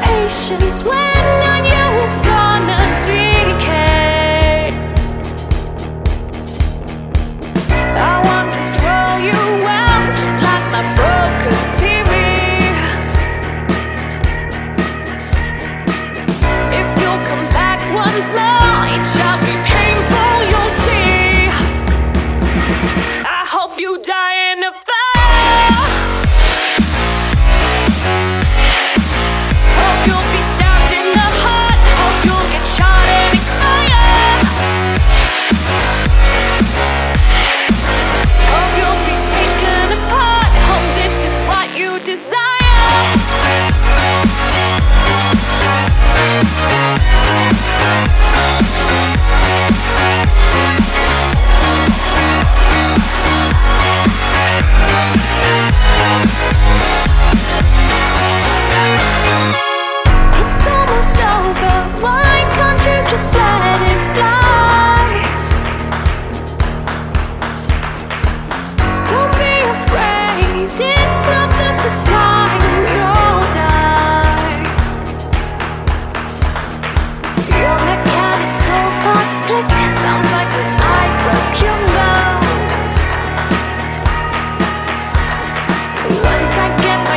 patience when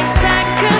Second.